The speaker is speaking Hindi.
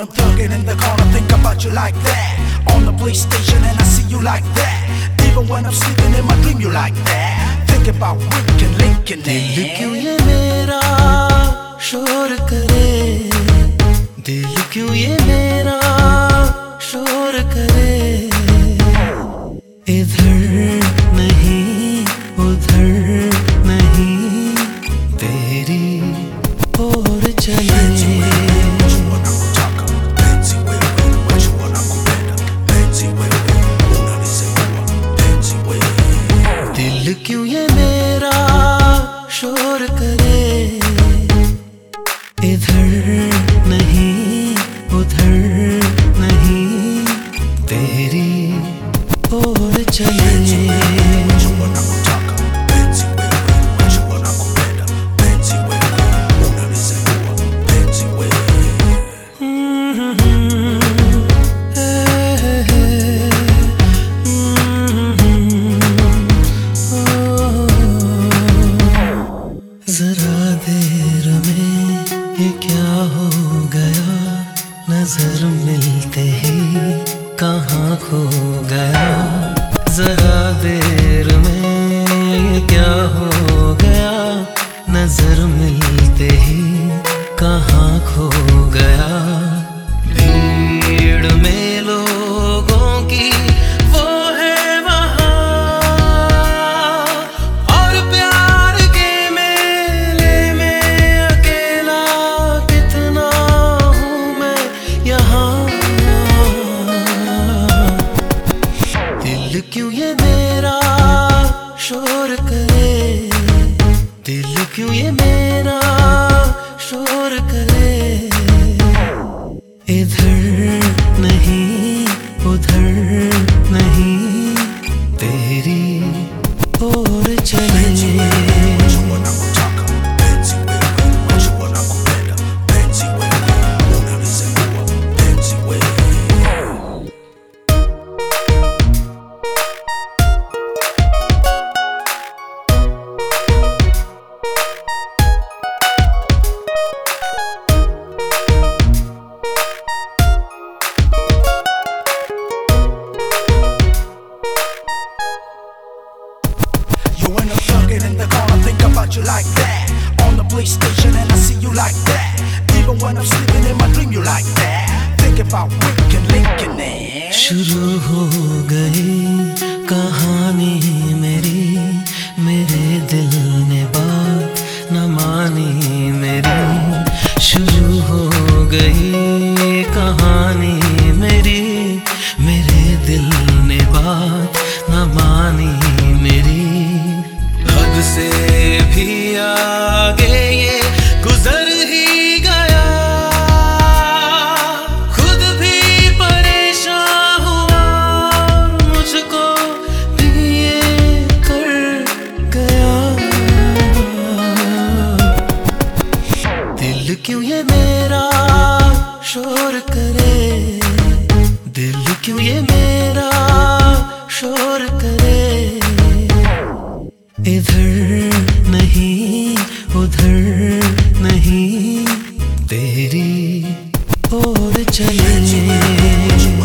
I'm thugging in the corner, think about you like that. On the PlayStation, and I see you like that. Even when I'm sleeping in my dream, you like that. Think about Rick and Lincoln. दिल क्यों ये मेरा शोर करे dil क्यों ye. नज़र मिलते ही। कहाँ खो गया? जरा देर में क्या हो गया? नज़र मिलते ही। कहाँ खो क्यों ये PlayStation and I see you like that. Even when I'm sleeping in my dream, you like that. Think about Rick and Lincoln. eh? शुरू हो गई कहानी मेरी मेरे दिल ने बात न मानी मेरी शुरू हो गई शोर करे। इधर नहीं उधर नहीं तेरी ओर चले।